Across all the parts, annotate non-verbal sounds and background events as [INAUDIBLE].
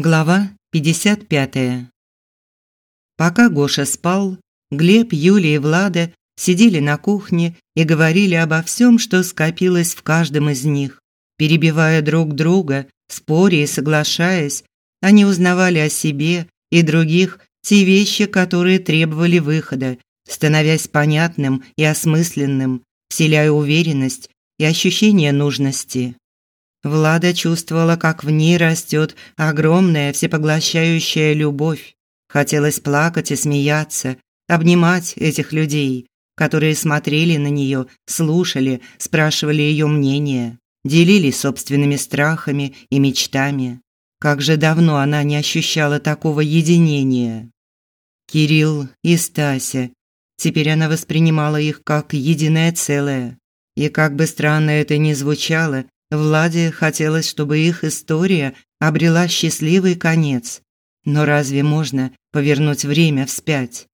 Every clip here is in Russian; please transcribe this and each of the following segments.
Глава 55. Пока Гоша спал, Глеб, Юлия и Влада сидели на кухне и говорили обо всем, что скопилось в каждом из них. Перебивая друг друга, споря и соглашаясь, они узнавали о себе и других те вещи, которые требовали выхода, становясь понятным и осмысленным, вселяя уверенность и ощущение нужности. Влада чувствовала, как в ней растет огромная всепоглощающая любовь. Хотелось плакать и смеяться, обнимать этих людей, которые смотрели на нее, слушали, спрашивали ее мнение, делились собственными страхами и мечтами. Как же давно она не ощущала такого единения. Кирилл и Стася. Теперь она воспринимала их как единое целое. И как бы странно это ни звучало, Владе хотелось, чтобы их история обрела счастливый конец. Но разве можно повернуть время вспять?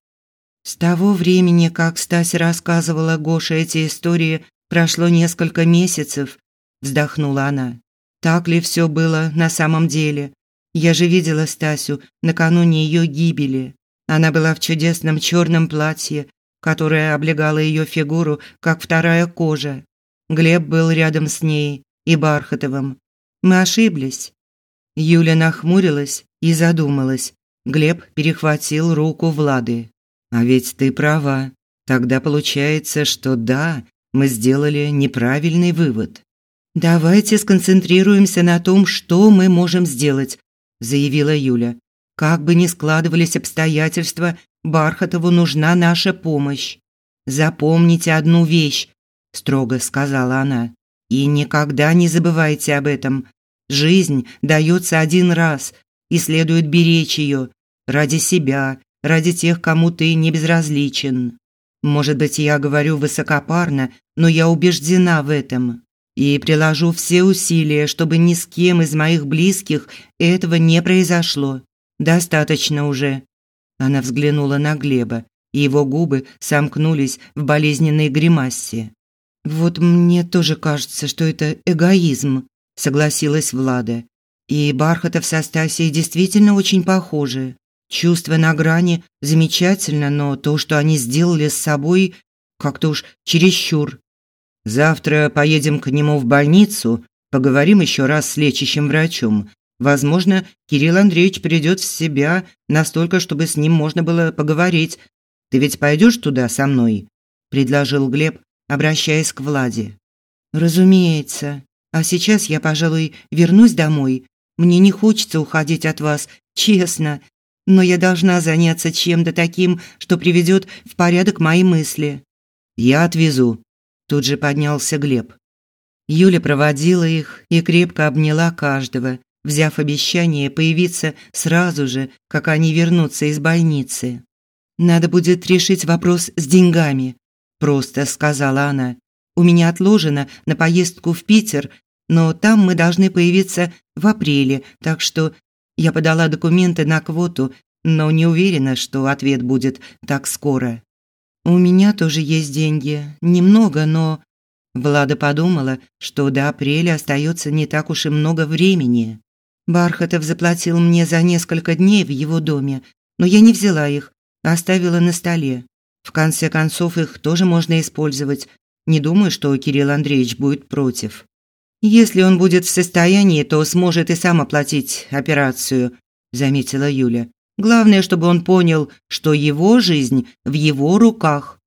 С того времени, как Стася рассказывала Гоше эти истории, прошло несколько месяцев, вздохнула она. Так ли все было на самом деле? Я же видела Стасю накануне ее гибели. Она была в чудесном черном платье, которое облегало ее фигуру, как вторая кожа. Глеб был рядом с ней, и Бархатовым. Мы ошиблись. Юля нахмурилась и задумалась. Глеб перехватил руку Влады. А ведь ты права. Тогда получается, что да, мы сделали неправильный вывод. Давайте сконцентрируемся на том, что мы можем сделать, заявила Юля. Как бы ни складывались обстоятельства, Бархатову нужна наша помощь. Запомните одну вещь, строго сказала она. И никогда не забывайте об этом. Жизнь дается один раз, и следует беречь ее ради себя, ради тех, кому ты не безразличен. Может быть, я говорю высокопарно, но я убеждена в этом и приложу все усилия, чтобы ни с кем из моих близких этого не произошло. Достаточно уже. Она взглянула на Глеба, и его губы сомкнулись в болезненной гримасе. Вот мне тоже кажется, что это эгоизм, согласилась Влада. И Бархатов со Стасией действительно очень похожи. Чувство на грани замечательно, но то, что они сделали с собой, как-то уж чересчур. Завтра поедем к нему в больницу, поговорим еще раз с лечащим врачом. Возможно, Кирилл Андреевич придет в себя настолько, чтобы с ним можно было поговорить. Ты ведь пойдешь туда со мной? предложил Глеб, обращаясь к Владе. Разумеется. А сейчас я, пожалуй, вернусь домой. Мне не хочется уходить от вас, честно, но я должна заняться чем-то таким, что приведет в порядок мои мысли. Я отвезу. Тут же поднялся Глеб. Юля проводила их и крепко обняла каждого, взяв обещание появиться сразу же, как они вернутся из больницы. Надо будет решить вопрос с деньгами, просто сказала она. У меня отложено на поездку в Питер, но там мы должны появиться в апреле, так что я подала документы на квоту, но не уверена, что ответ будет так скоро. У меня тоже есть деньги, немного, но Влада подумала, что до апреля остается не так уж и много времени. Бархатов заплатил мне за несколько дней в его доме, но я не взяла их, а оставила на столе. В конце концов, их тоже можно использовать. Не думаю, что Кирилл Андреевич будет против. Если он будет в состоянии, то сможет и сам оплатить операцию, заметила Юля. Главное, чтобы он понял, что его жизнь в его руках.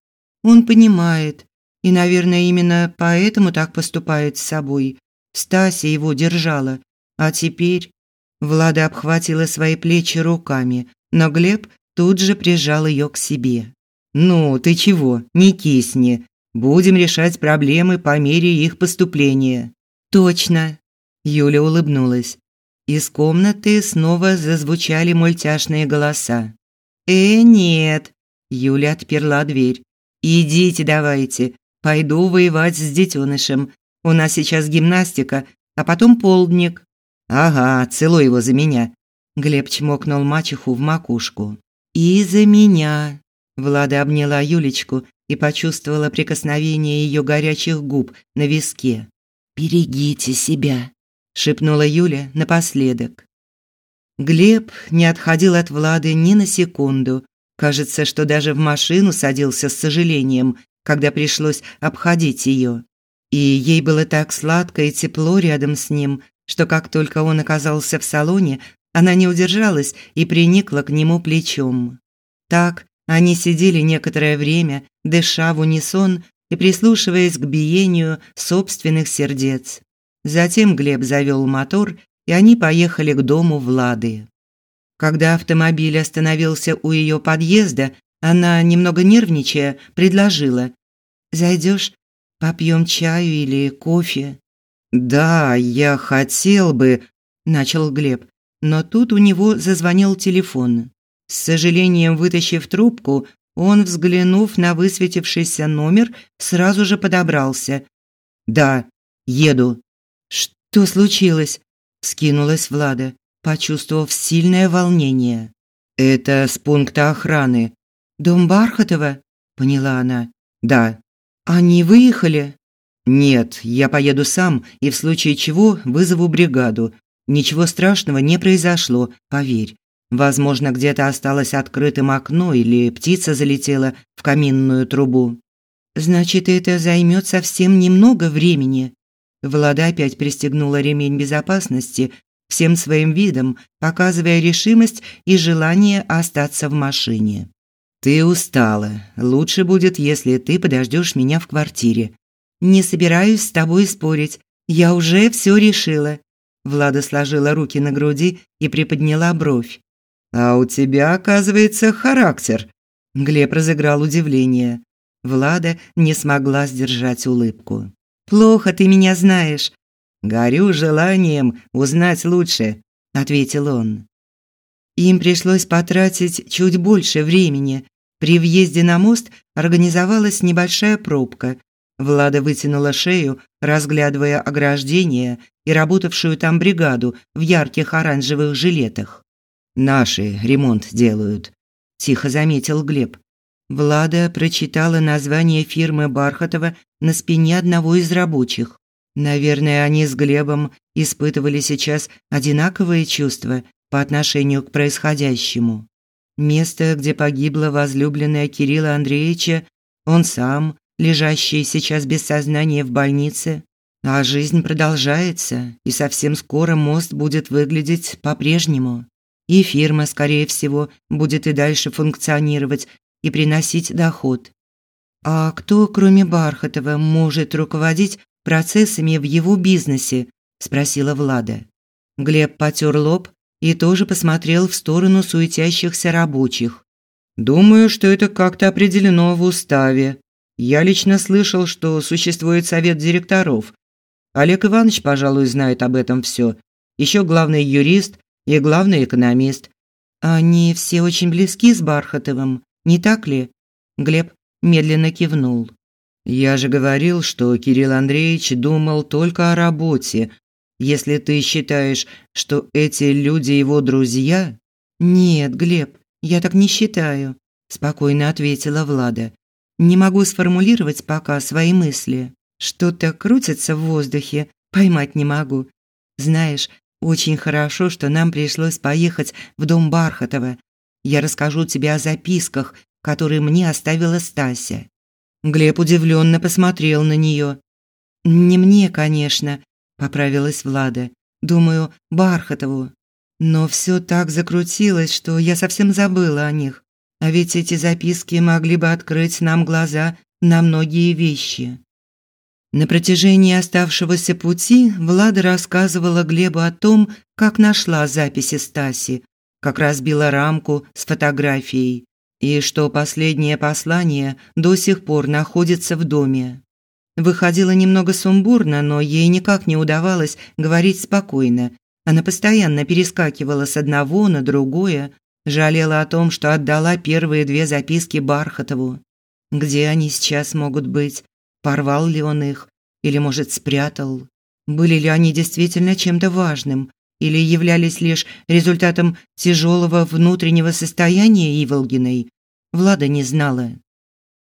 Он понимает, и, наверное, именно поэтому так поступает с собой. Стася его держала, а теперь Влада обхватила свои плечи руками, но Глеб тут же прижал ее к себе. «Ну, ты чего? Не кисни. Будем решать проблемы по мере их поступления». «Точно!» Юля улыбнулась. Из комнаты снова зазвучали мультяшные голоса. «Э, нет!» Юля отперла дверь. «Идите давайте. Пойду воевать с детенышем. У нас сейчас гимнастика, а потом полдник». «Ага, целуй его за меня». Глеб чмокнул мачеху в макушку. «И за меня», Влада обняла Юлечку и почувствовала прикосновение ее горячих губ на виске. «Берегите себя», – шепнула Юля напоследок. Глеб не отходил от Влады ни на секунду. Кажется, что даже в машину садился с сожалением, когда пришлось обходить ее. И ей было так сладко и тепло рядом с ним, что как только он оказался в салоне, она не удержалась и приникла к нему плечом. Так они сидели некоторое время, дыша в унисон и прислушиваясь к биению собственных сердец. Затем Глеб завел мотор, и они поехали к дому Влады. Когда автомобиль остановился у ее подъезда, она, немного нервничая, предложила: "Зайдешь, попьем чаю или кофе?" "Да, я хотел бы", начал Глеб, но тут у него зазвонил телефон. С сожалением вытащив трубку, он, взглянув на высветившийся номер, сразу же подобрался. "Да, еду". "Что случилось?" скинулась Влада, почувствовав сильное волнение. Это с пункта охраны. Дом Бархатова, поняла она. Да. Они выехали? Нет, я поеду сам и в случае чего вызову бригаду. Ничего страшного не произошло, поверь. Возможно, где-то осталось открытым окно или птица залетела в каминную трубу. Значит, это займет совсем немного времени. Влада опять пристегнула ремень безопасности, всем своим видом показывая решимость и желание остаться в машине. Ты устала. Лучше будет, если ты подождешь меня в квартире. Не собираюсь с тобой спорить. Я уже все решила. Влада сложила руки на груди и приподняла бровь. А у тебя, оказывается, характер. Глеб разыграл удивление. Влада не смогла сдержать улыбку. Плохо ты меня знаешь. Горю желанием узнать лучше, ответил он. Им пришлось потратить чуть больше времени. При въезде на мост организовалась небольшая пробка. Влада вытянула шею, разглядывая ограждение и работавшую там бригаду в ярких оранжевых жилетах. Наши ремонт делают, тихо заметил Глеб. Влада прочитала название фирмы Бархатова на спине одного из рабочих. Наверное, они с Глебом испытывали сейчас одинаковые чувства по отношению к происходящему. Место, где погибла возлюбленная Кирилла Андреевича, он сам, лежащий сейчас без сознания в больнице, а жизнь продолжается, и совсем скоро мост будет выглядеть по-прежнему. И фирма, скорее всего, будет и дальше функционировать и приносить доход. А кто, кроме Бархатова, может руководить процессами в его бизнесе? спросила Влада. Глеб потёр лоб и тоже посмотрел в сторону суетящихся рабочих. Думаю, что это как-то определено в уставе. Я лично слышал, что существует совет директоров. Олег Иванович, пожалуй, знает об этом все. Еще главный юрист и главный экономист. Они все очень близки с Бархатовым. Не так ли? Глеб медленно кивнул. Я же говорил, что Кирилл Андреевич думал только о работе. Если ты считаешь, что эти люди его друзья? Нет, Глеб, я так не считаю, спокойно ответила Влада. Не могу сформулировать пока свои мысли. Что-то крутится в воздухе, поймать не могу. Знаешь, очень хорошо, что нам пришлось поехать в дом Бархатова. Я расскажу тебе о записках, которые мне оставила Стася. Глеб удивленно посмотрел на нее. Не мне, конечно, поправилась Влада. Думаю, Бархатову. Но все так закрутилось, что я совсем забыла о них. А ведь эти записки могли бы открыть нам глаза на многие вещи. На протяжении оставшегося пути Влада рассказывала Глебу о том, как нашла записи Стаси, как разбила рамку с фотографией и что последнее послание до сих пор находится в доме. Выходило немного сумбурно, но ей никак не удавалось говорить спокойно. Она постоянно перескакивала с одного на другое, жалела о том, что отдала первые две записки Бархатову. Где они сейчас могут быть? Порвал ли он их или, может, спрятал? Были ли они действительно чем-то важным? или являлись лишь результатом тяжелого внутреннего состояния Иволгиной, Влада не знала.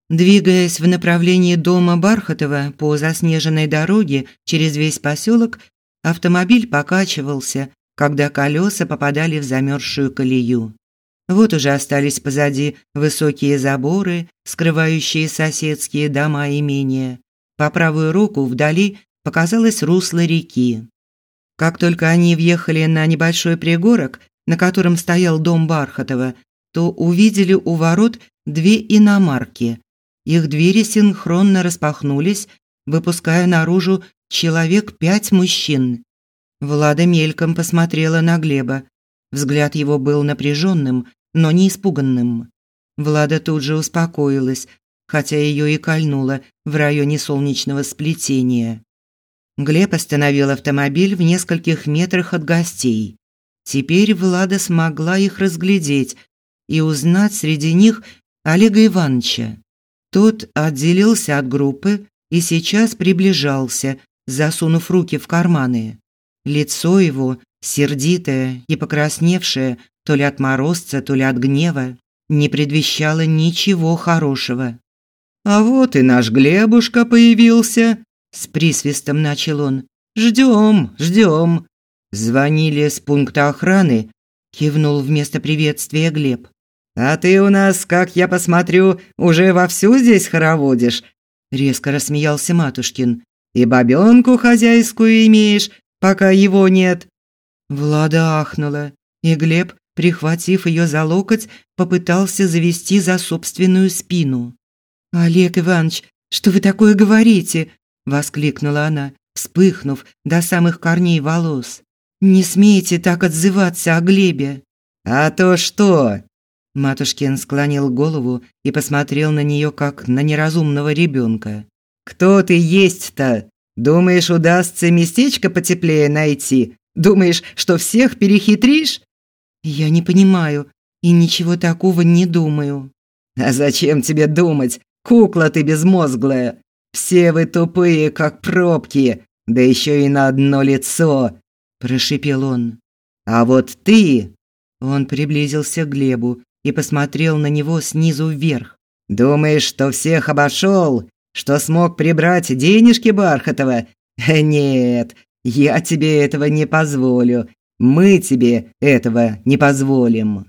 Двигаясь в направлении дома Бархатова по заснеженной дороге через весь поселок, автомобиль покачивался, когда колеса попадали в замерзшую колею. Вот уже остались позади высокие заборы, скрывающие соседские дома и имения. По правую руку вдали показалось русло реки. Как только они въехали на небольшой пригорок, на котором стоял дом Бархатова, то увидели у ворот две иномарки. Их двери синхронно распахнулись, выпуская наружу человек пять мужчин. Влада мельком посмотрела на Глеба. Взгляд его был напряженным, но не испуганным. Влада тут же успокоилась, хотя ее и кольнуло в районе солнечного сплетения. Глеб остановил автомобиль в нескольких метрах от гостей. Теперь Влада смогла их разглядеть и узнать среди них Олега Ивановича. Тот отделился от группы и сейчас приближался, засунув руки в карманы. Лицо его, сердитое и покрасневшее, то ли от морозца, то ли от гнева, не предвещало ничего хорошего. «А вот и наш Глебушка появился», – с присвистом начал он. «Ждем, ждем». «Звонили с пункта охраны», – кивнул вместо приветствия Глеб. «А ты у нас, как я посмотрю, уже вовсю здесь хороводишь?» Резко рассмеялся Матушкин. «И бабёнку хозяйскую имеешь, пока его нет». Влада ахнула, и Глеб, прихватив ее за локоть, попытался завести за собственную спину. «Олег Иванович, что вы такое говорите?» – воскликнула она, вспыхнув до самых корней волос. «Не смейте так отзываться о Глебе». «А то что?» Матушкин склонил голову и посмотрел на нее как на неразумного ребенка. «Кто ты есть-то? Думаешь, удастся местечко потеплее найти? Думаешь, что всех перехитришь?» «Я не понимаю и ничего такого не думаю». «А зачем тебе думать? Кукла ты безмозглая. Все вы тупые, как пробки, да еще и на одно лицо», – прошипел он. «А вот ты...» Он приблизился к Глебу и посмотрел на него снизу вверх. «Думаешь, что всех обошел? Что смог прибрать денежки Бархатова? [LAUGHS] Нет, я тебе этого не позволю. Мы тебе этого не позволим».